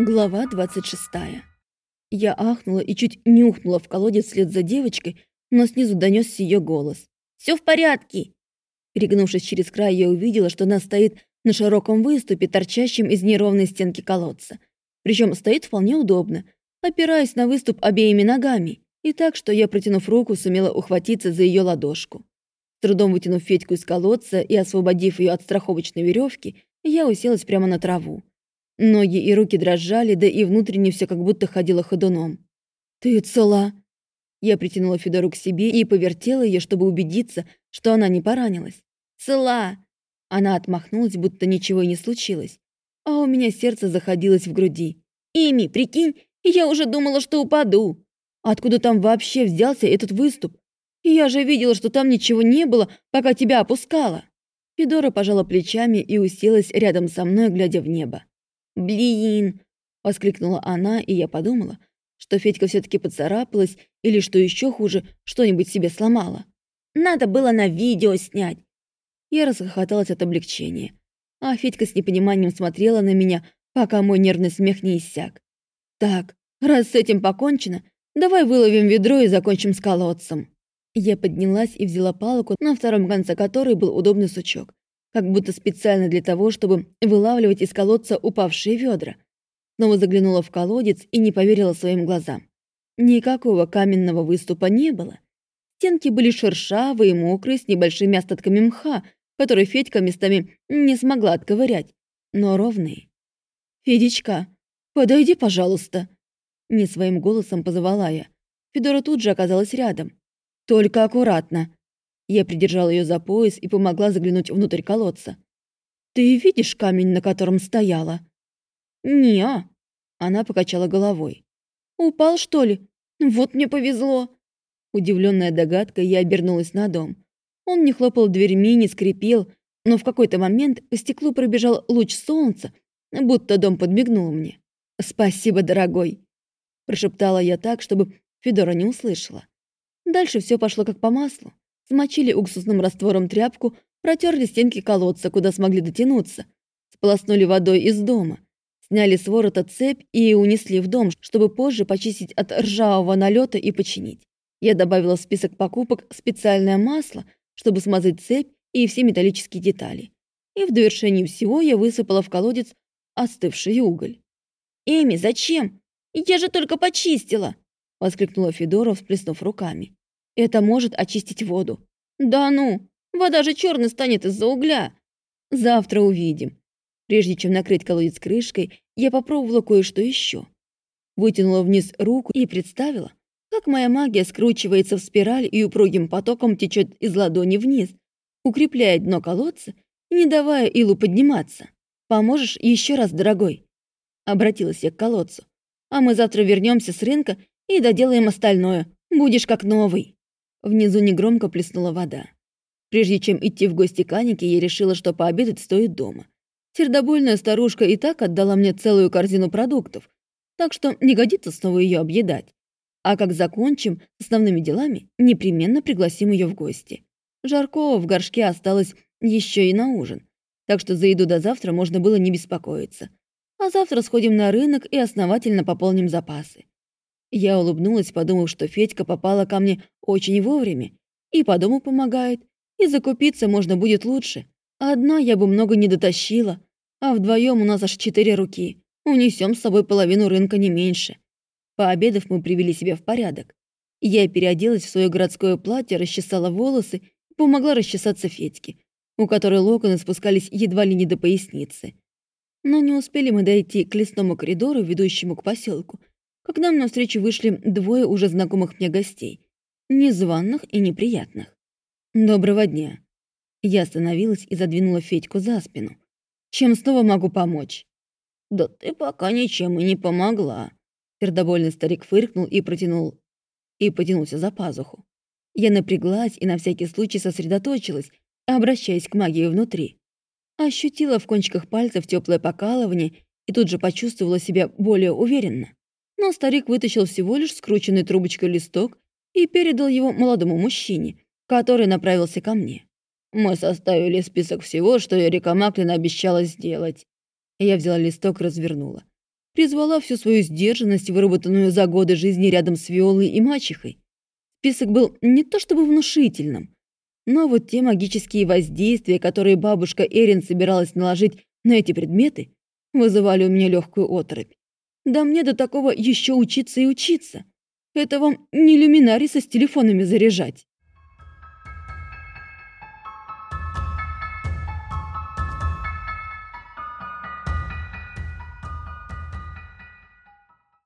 Глава 26. Я ахнула и чуть нюхнула в колодец вслед за девочкой, но снизу донесся ее голос. «Все в порядке!» Перегнувшись через край, я увидела, что она стоит на широком выступе, торчащем из неровной стенки колодца. Причем стоит вполне удобно, опираясь на выступ обеими ногами, и так, что я, протянув руку, сумела ухватиться за ее ладошку. С трудом вытянув Федьку из колодца и освободив ее от страховочной веревки, я уселась прямо на траву. Ноги и руки дрожали, да и внутренне все как будто ходило ходуном. «Ты цела?» Я притянула Федору к себе и повертела ее, чтобы убедиться, что она не поранилась. «Цела!» Она отмахнулась, будто ничего и не случилось. А у меня сердце заходилось в груди. «Эми, прикинь, я уже думала, что упаду!» «Откуда там вообще взялся этот выступ? Я же видела, что там ничего не было, пока тебя опускала!» Федора пожала плечами и уселась рядом со мной, глядя в небо. «Блин!» — воскликнула она, и я подумала, что Федька все таки поцарапалась или, что еще хуже, что-нибудь себе сломала. «Надо было на видео снять!» Я расхохоталась от облегчения, а Федька с непониманием смотрела на меня, пока мой нервный смех не иссяк. «Так, раз с этим покончено, давай выловим ведро и закончим с колодцем». Я поднялась и взяла палку, на втором конце которой был удобный сучок как будто специально для того, чтобы вылавливать из колодца упавшие ведра. Снова заглянула в колодец и не поверила своим глазам. Никакого каменного выступа не было. Стенки были шершавые, мокрые, с небольшими остатками мха, которые Федька местами не смогла отковырять, но ровные. «Федечка, подойди, пожалуйста!» Не своим голосом позвала я. Федора тут же оказалась рядом. «Только аккуратно!» Я придержала ее за пояс и помогла заглянуть внутрь колодца. «Ты видишь камень, на котором стояла?» «Не-а», она покачала головой. «Упал, что ли? Вот мне повезло!» Удивленная догадкой, я обернулась на дом. Он не хлопал дверьми, не скрипел, но в какой-то момент по стеклу пробежал луч солнца, будто дом подмигнул мне. «Спасибо, дорогой!» Прошептала я так, чтобы Федора не услышала. Дальше все пошло как по маслу смочили уксусным раствором тряпку, протерли стенки колодца, куда смогли дотянуться, сполоснули водой из дома, сняли с ворота цепь и унесли в дом, чтобы позже почистить от ржавого налета и починить. Я добавила в список покупок специальное масло, чтобы смазать цепь и все металлические детали. И в довершении всего я высыпала в колодец остывший уголь. «Эми, зачем? Я же только почистила!» — воскликнула Федора, всплеснув руками. Это может очистить воду. Да ну, вода же черной станет из-за угля. Завтра увидим. Прежде чем накрыть колодец крышкой, я попробовала кое-что еще. Вытянула вниз руку и представила, как моя магия скручивается в спираль и упругим потоком течет из ладони вниз, укрепляя дно колодца и не давая илу подниматься. «Поможешь еще раз, дорогой?» Обратилась я к колодцу. «А мы завтра вернемся с рынка и доделаем остальное. Будешь как новый». Внизу негромко плеснула вода. Прежде чем идти в гости к Анике, я решила, что пообедать стоит дома. Сердобольная старушка и так отдала мне целую корзину продуктов, так что не годится снова ее объедать. А как закончим основными делами, непременно пригласим ее в гости. Жаркого в горшке осталось еще и на ужин, так что за еду до завтра можно было не беспокоиться. А завтра сходим на рынок и основательно пополним запасы. Я улыбнулась, подумав, что Федька попала ко мне очень вовремя. И по дому помогает, и закупиться можно будет лучше. Одна я бы много не дотащила, а вдвоем у нас аж четыре руки. Унесем с собой половину рынка не меньше. Пообедав, мы привели себя в порядок. Я переоделась в свое городское платье, расчесала волосы и помогла расчесаться Федьке, у которой локоны спускались едва ли не до поясницы. Но не успели мы дойти к лесному коридору, ведущему к поселку, как нам навстречу вышли двое уже знакомых мне гостей, незваных и неприятных. «Доброго дня». Я остановилась и задвинула Федьку за спину. «Чем снова могу помочь?» «Да ты пока ничем и не помогла». Сердобольный старик фыркнул и протянул... и потянулся за пазуху. Я напряглась и на всякий случай сосредоточилась, обращаясь к магии внутри. Ощутила в кончиках пальцев теплое покалывание и тут же почувствовала себя более уверенно но старик вытащил всего лишь скрученный трубочкой листок и передал его молодому мужчине, который направился ко мне. «Мы составили список всего, что Эрика Маклин обещала сделать». Я взяла листок развернула. призвала всю свою сдержанность, выработанную за годы жизни рядом с Виолой и мачехой. Список был не то чтобы внушительным, но вот те магические воздействия, которые бабушка Эрин собиралась наложить на эти предметы, вызывали у меня легкую оторопь. Да мне до такого еще учиться и учиться. Это вам не люминариса с телефонами заряжать.